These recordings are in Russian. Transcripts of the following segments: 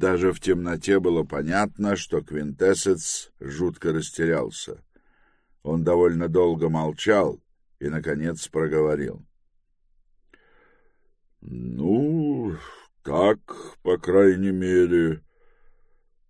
Даже в темноте было понятно, что Квинтесец жутко растерялся. Он довольно долго молчал и, наконец, проговорил. — Ну, так, по крайней мере,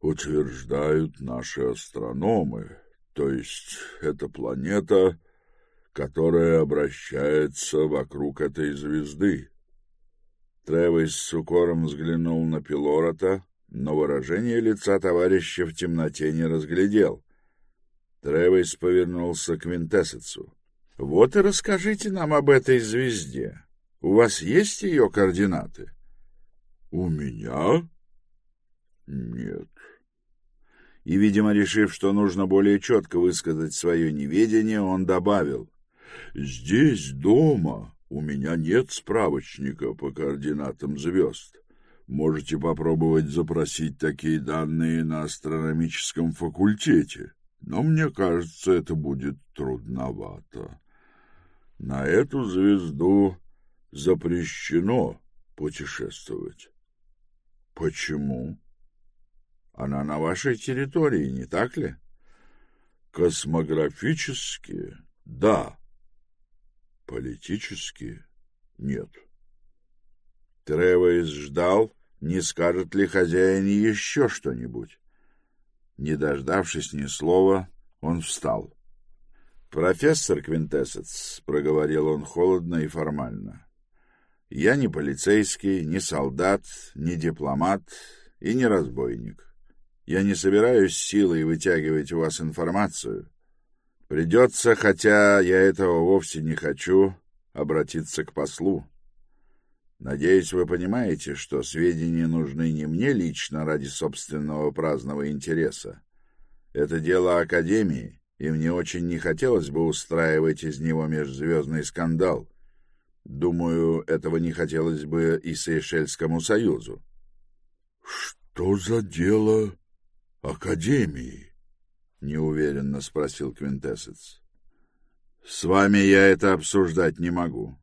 утверждают наши астрономы. То есть эта планета, которая обращается вокруг этой звезды. Тревис с укором взглянул на Пилорота, но выражение лица товарища в темноте не разглядел. Тревис повернулся к Винтесецу. — Вот и расскажите нам об этой звезде. У вас есть ее координаты? — У меня? — Нет. И, видимо, решив, что нужно более четко высказать свое неведение, он добавил. — Здесь, дома, у меня нет справочника по координатам звезд. Можете попробовать запросить такие данные на астрономическом факультете, но мне кажется, это будет трудновато. На эту звезду запрещено путешествовать. Почему? Она на вашей территории, не так ли? Космографически — да. Политически — нет. Тревес ждал, не скажет ли хозяин еще что-нибудь. Не дождавшись ни слова, он встал. «Профессор Квинтесец», — проговорил он холодно и формально, — «я не полицейский, не солдат, не дипломат и не разбойник. Я не собираюсь силой вытягивать у вас информацию. Придется, хотя я этого вовсе не хочу, обратиться к послу. Надеюсь, вы понимаете, что сведения нужны не мне лично ради собственного праздного интереса. Это дело Академии, и мне очень не хотелось бы устраивать из него межзвездный скандал. Думаю, этого не хотелось бы и Сейшельскому союзу. — Что за дело Академии? — неуверенно спросил Квинтесец. — С вами я это обсуждать не могу.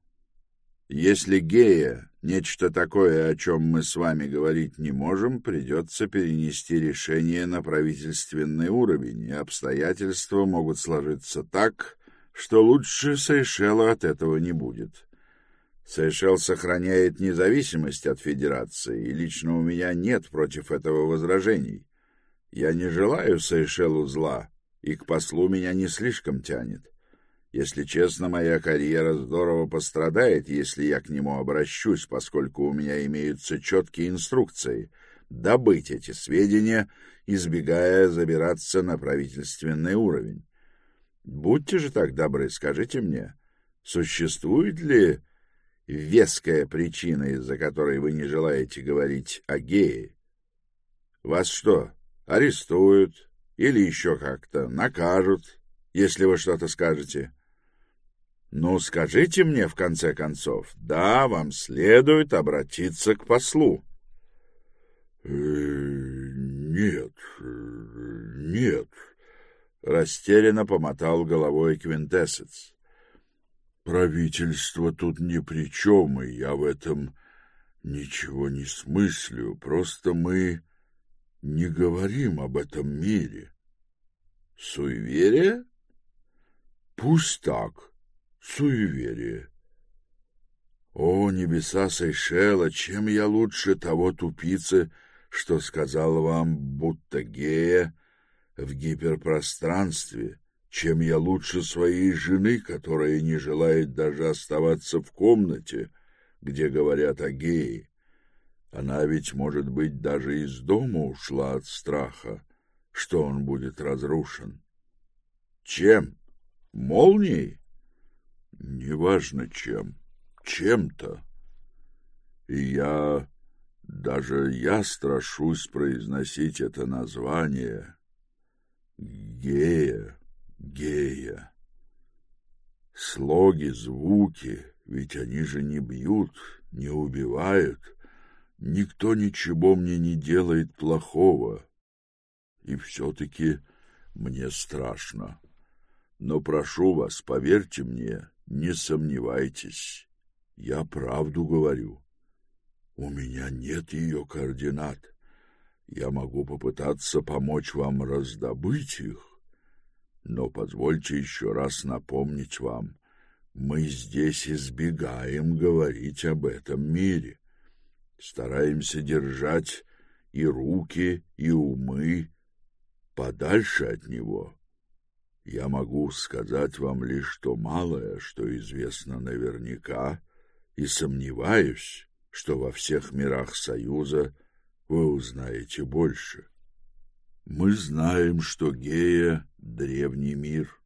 Если гея — нечто такое, о чем мы с вами говорить не можем, придется перенести решение на правительственный уровень, и обстоятельства могут сложиться так, что лучше Сейшела от этого не будет. Сейшел сохраняет независимость от Федерации, и лично у меня нет против этого возражений. Я не желаю Сейшелу зла, и к послу меня не слишком тянет. Если честно, моя карьера здорово пострадает, если я к нему обращусь, поскольку у меня имеются четкие инструкции добыть эти сведения, избегая забираться на правительственный уровень. Будьте же так добры, скажите мне, существует ли веская причина, из-за которой вы не желаете говорить о гее? Вас что, арестуют или еще как-то накажут, если вы что-то скажете. Ну, скажите мне, в конце концов, да, вам следует обратиться к послу. «Э, — Нет, нет, — растерянно помотал головой Квинтесец. — Правительство тут ни при чем, и я в этом ничего не смыслю, просто мы не говорим об этом мире. Суеверие? Пусть так, суеверие. О, небеса Сейшела, чем я лучше того тупицы, что сказал вам, будто гея в гиперпространстве, чем я лучше своей жены, которая не желает даже оставаться в комнате, где говорят о гее. Она ведь, может быть, даже из дома ушла от страха, что он будет разрушен. Чем? Молнией? Неважно чем. Чем-то. И я... Даже я страшусь произносить это название. Гея, гея. Слоги, звуки, ведь они же не бьют, не убивают — Никто ничего мне не делает плохого. И все-таки мне страшно. Но прошу вас, поверьте мне, не сомневайтесь. Я правду говорю. У меня нет ее координат. Я могу попытаться помочь вам раздобыть их, но позвольте еще раз напомнить вам, мы здесь избегаем говорить об этом мире, стараемся держать и руки, и умы подальше от него. Я могу сказать вам лишь то малое, что известно наверняка, и сомневаюсь, что во всех мирах Союза вы узнаете больше. Мы знаем, что Гея — древний мир.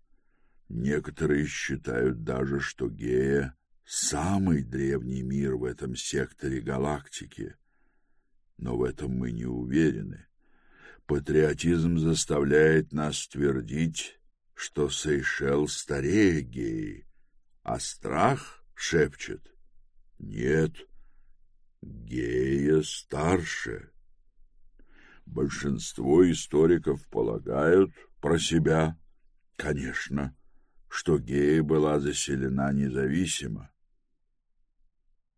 Некоторые считают даже, что Гея — самый древний мир в этом секторе галактики. Но в этом мы не уверены. Патриотизм заставляет нас твердить, что Сейшел старее Геи, а страх шепчет «Нет, Гея старше». Большинство историков полагают про себя, конечно, что Гея была заселена независимо.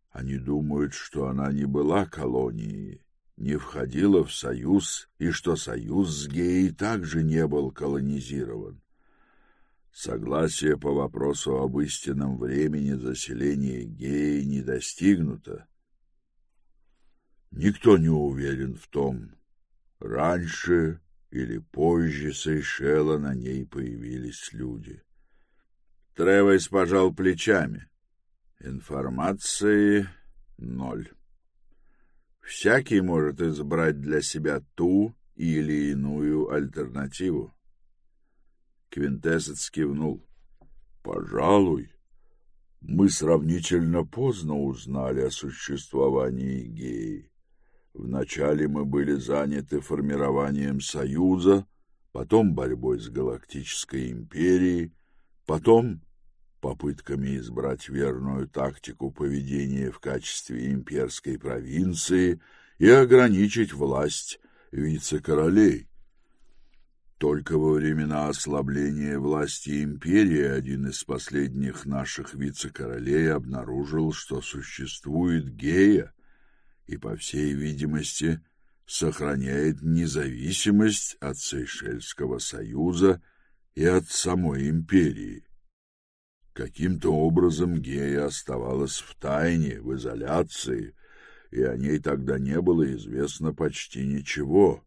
Они думают, что она не была колонией, не входила в союз, и что союз с Геей также не был колонизирован. Согласие по вопросу об истинном времени заселения геи не достигнуто. Никто не уверен в том, раньше или позже Сейшела на ней появились люди. Тревес пожал плечами. Информации ноль. Всякий может избрать для себя ту или иную альтернативу. Квинтесец кивнул. Пожалуй, мы сравнительно поздно узнали о существовании геи. Вначале мы были заняты формированием союза, потом борьбой с галактической империей, потом попытками избрать верную тактику поведения в качестве имперской провинции и ограничить власть вице-королей. Только во времена ослабления власти империи один из последних наших вице-королей обнаружил, что существует гея и, по всей видимости, сохраняет независимость от Сейшельского союза и от самой империи. Каким-то образом гея оставалась в тайне, в изоляции, и о ней тогда не было известно почти ничего.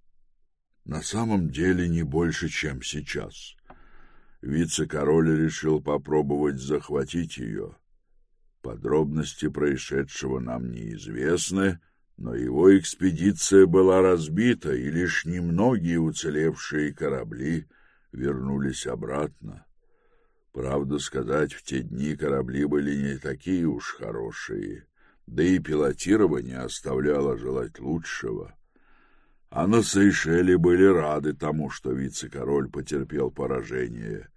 На самом деле не больше, чем сейчас. Вице-король решил попробовать захватить ее. Подробности происшедшего нам неизвестны, но его экспедиция была разбита, и лишь немногие уцелевшие корабли вернулись обратно. Правду сказать, в те дни корабли были не такие уж хорошие, да и пилотирование оставляло желать лучшего. А на Сейшеле были рады тому, что вице-король потерпел поражение.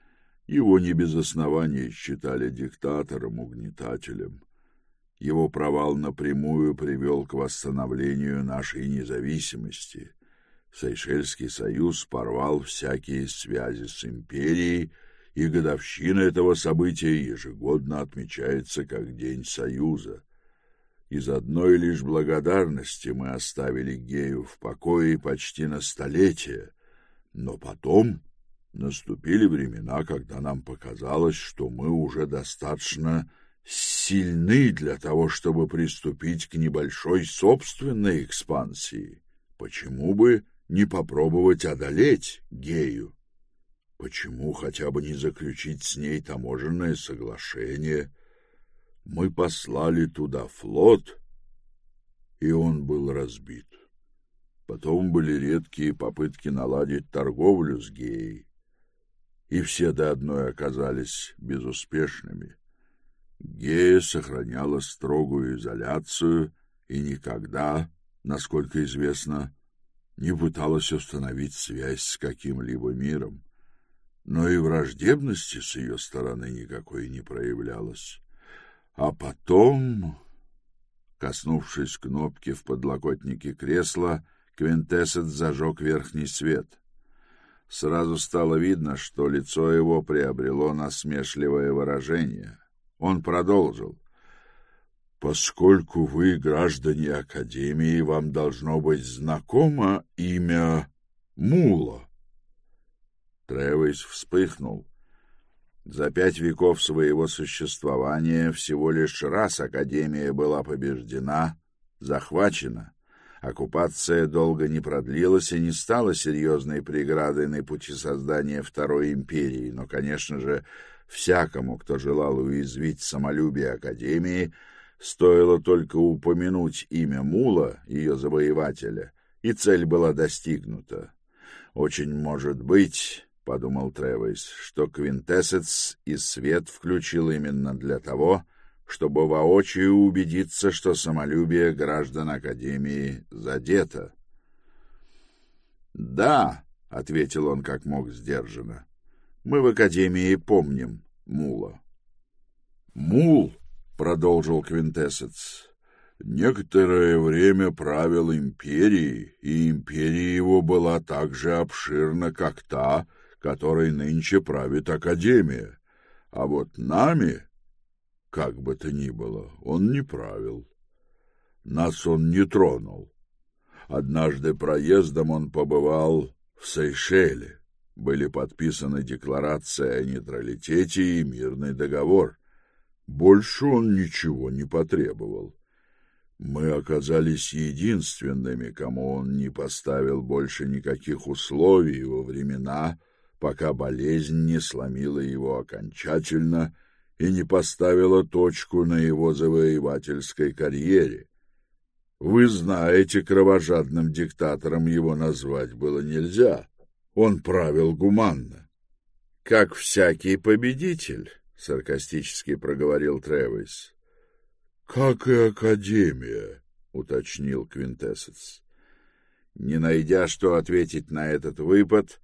Его не без оснований считали диктатором-угнетателем. Его провал напрямую привел к восстановлению нашей независимости. Сейшельский союз порвал всякие связи с империей, и годовщина этого события ежегодно отмечается как День Союза. Из одной лишь благодарности мы оставили Гею в покое почти на столетие, но потом наступили времена, когда нам показалось, что мы уже достаточно сильны для того, чтобы приступить к небольшой собственной экспансии. Почему бы не попробовать одолеть Гею? Почему хотя бы не заключить с ней таможенное соглашение — мы послали туда флот, и он был разбит. Потом были редкие попытки наладить торговлю с геей, и все до одной оказались безуспешными. Гея сохраняла строгую изоляцию и никогда, насколько известно, не пыталась установить связь с каким-либо миром, но и враждебности с ее стороны никакой не проявлялось. А потом, коснувшись кнопки в подлокотнике кресла, Квинтесет зажег верхний свет. Сразу стало видно, что лицо его приобрело насмешливое выражение. Он продолжил. Поскольку вы граждане Академии, вам должно быть знакомо имя Мула. Тревис вспыхнул. За пять веков своего существования всего лишь раз Академия была побеждена, захвачена. Оккупация долго не продлилась и не стала серьезной преградой на пути создания Второй империи, но, конечно же, всякому, кто желал уязвить самолюбие Академии, стоило только упомянуть имя Мула, ее завоевателя, и цель была достигнута. Очень может быть, подумал Тревис, что Квинтэссец и Свет включил именно для того, чтобы воочию убедиться, что самолюбие граждан Академии задето. «Да», — ответил он как мог сдержанно, — «мы в Академии помним Мула». «Мул», — продолжил Квинтэссец, — «некоторое время правил империей, и империя его была так же обширна, как та, которой нынче правит Академия. А вот нами, как бы то ни было, он не правил. Нас он не тронул. Однажды проездом он побывал в Сейшеле. Были подписаны декларация о нейтралитете и мирный договор. Больше он ничего не потребовал. Мы оказались единственными, кому он не поставил больше никаких условий во времена, пока болезнь не сломила его окончательно и не поставила точку на его завоевательской карьере. Вы знаете, кровожадным диктатором его назвать было нельзя. Он правил гуманно. — Как всякий победитель, — саркастически проговорил Тревис. — Как и Академия, — уточнил Квинтэссец. Не найдя, что ответить на этот выпад,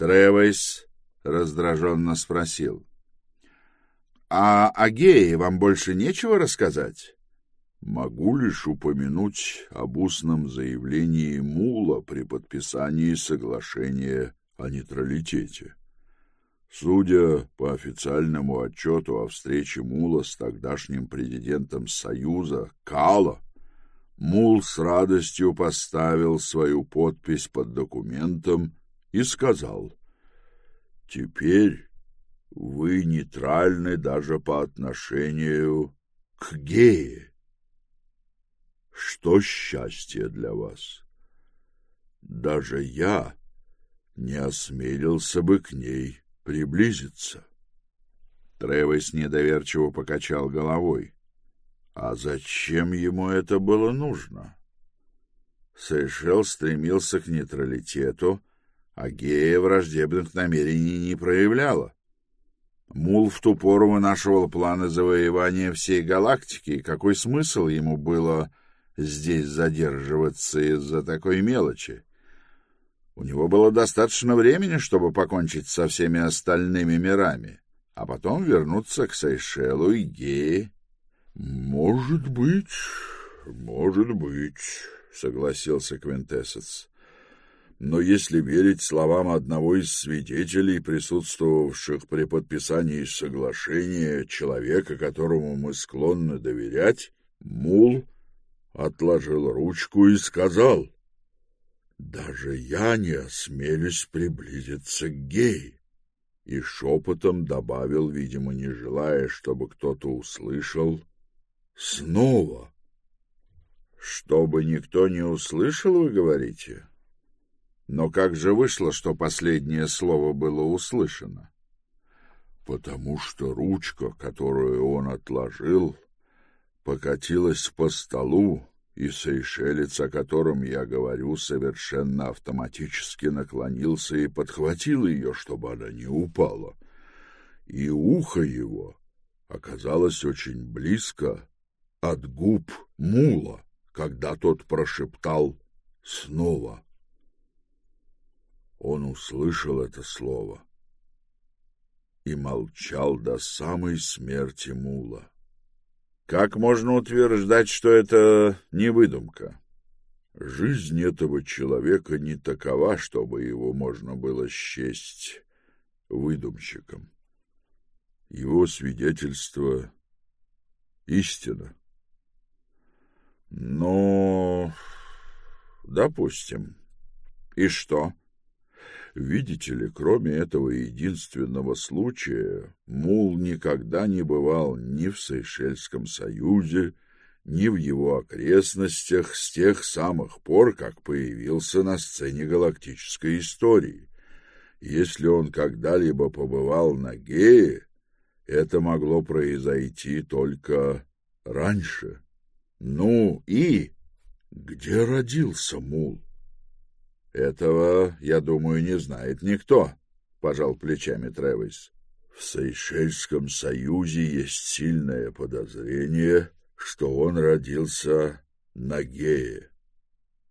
Тревис раздраженно спросил. — А о гее вам больше нечего рассказать? — Могу лишь упомянуть об устном заявлении Мула при подписании соглашения о нейтралитете. Судя по официальному отчету о встрече Мула с тогдашним президентом Союза Кала, Мул с радостью поставил свою подпись под документом и сказал, «Теперь вы нейтральны даже по отношению к гее. Что счастье для вас? Даже я не осмелился бы к ней приблизиться». Тревес недоверчиво покачал головой. А зачем ему это было нужно? Сейшел стремился к нейтралитету, а Гея враждебных намерений не проявляла. Мул в ту пору вынашивал планы завоевания всей галактики, и какой смысл ему было здесь задерживаться из-за такой мелочи? У него было достаточно времени, чтобы покончить со всеми остальными мирами, а потом вернуться к Сейшелу и Гее. — Может быть, может быть, — согласился Квинтэссец. Но если верить словам одного из свидетелей, присутствовавших при подписании соглашения, человека, которому мы склонны доверять, Мул отложил ручку и сказал, «Даже я не осмелюсь приблизиться к гей». И шепотом добавил, видимо, не желая, чтобы кто-то услышал, «Снова». «Чтобы никто не услышал, вы говорите?» Но как же вышло, что последнее слово было услышано? Потому что ручка, которую он отложил, покатилась по столу, и сейшелец, о котором я говорю, совершенно автоматически наклонился и подхватил ее, чтобы она не упала. И ухо его оказалось очень близко от губ мула, когда тот прошептал снова — он услышал это слово и молчал до самой смерти Мула. Как можно утверждать, что это не выдумка? Жизнь этого человека не такова, чтобы его можно было счесть выдумщиком. Его свидетельство — истина. Ну, допустим. И что? Видите ли, кроме этого единственного случая, Мул никогда не бывал ни в Сейшельском союзе, ни в его окрестностях с тех самых пор, как появился на сцене галактической истории. Если он когда-либо побывал на Гее, это могло произойти только раньше. Ну и где родился Мул? Этого, я думаю, не знает никто, пожал плечами Тревис. В Сейшельском союзе есть сильное подозрение, что он родился на Гее.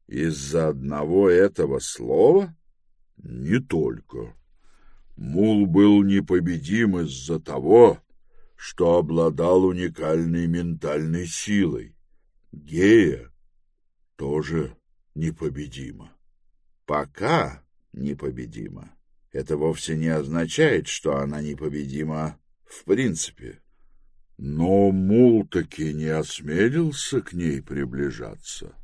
Из-за одного этого слова? Не только. Мул был непобедим из-за того, что обладал уникальной ментальной силой. Гея тоже непобедима. Пока непобедима. Это вовсе не означает, что она непобедима в принципе. Но Мул таки не осмелился к ней приближаться.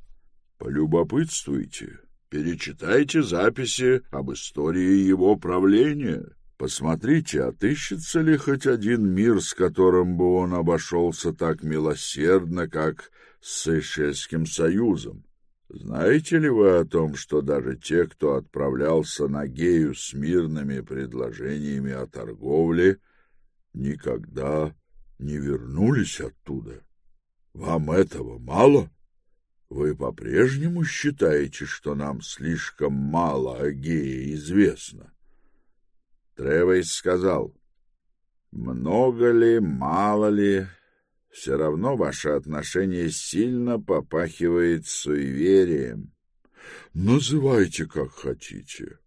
Полюбопытствуйте, перечитайте записи об истории его правления. Посмотрите, отыщется ли хоть один мир, с которым бы он обошелся так милосердно, как с Сейшельским союзом. Знаете ли вы о том, что даже те, кто отправлялся на Гею с мирными предложениями о торговле, никогда не вернулись оттуда. Вам этого мало? Вы по-прежнему считаете, что нам слишком мало о гее известно? Тревейс сказал, много ли, мало ли, все равно ваше отношение сильно попахивает суеверием. Называйте как хотите.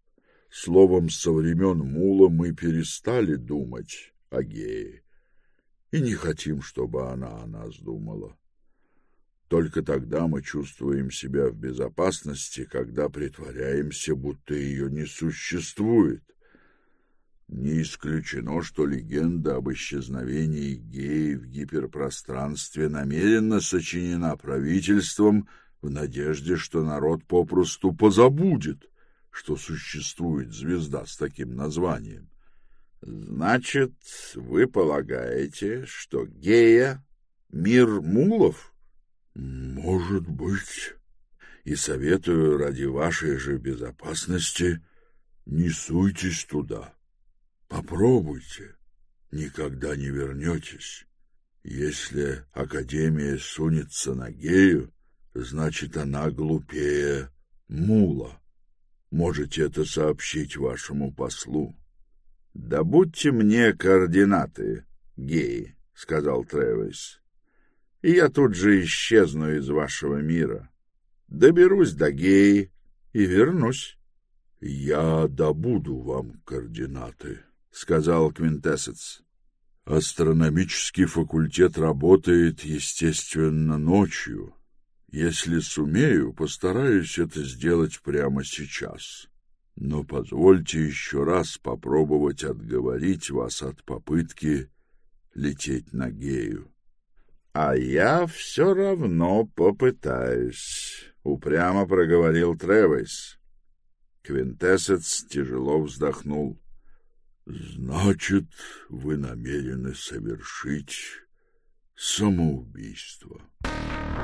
Словом, со времен Мула мы перестали думать о гее и не хотим, чтобы она о нас думала. Только тогда мы чувствуем себя в безопасности, когда притворяемся, будто ее не существует. Не исключено, что легенда об исчезновении геи в гиперпространстве намеренно сочинена правительством в надежде, что народ попросту позабудет, что существует звезда с таким названием. Значит, вы полагаете, что гея — мир мулов? Может быть. И советую ради вашей же безопасности не суйтесь туда. Попробуйте. Никогда не вернетесь. Если Академия сунется на гею, значит, она глупее мула. Можете это сообщить вашему послу. — Добудьте мне координаты, геи, — сказал Тревис, — и я тут же исчезну из вашего мира. Доберусь до геи и вернусь. — Я добуду вам координаты, — сказал Квинтесец. — Астрономический факультет работает, естественно, ночью. Если сумею, постараюсь это сделать прямо сейчас. Но позвольте еще раз попробовать отговорить вас от попытки лететь на Гею. — А я все равно попытаюсь, — упрямо проговорил Тревес. Квинтесец тяжело вздохнул. — Значит, вы намерены совершить самоубийство. —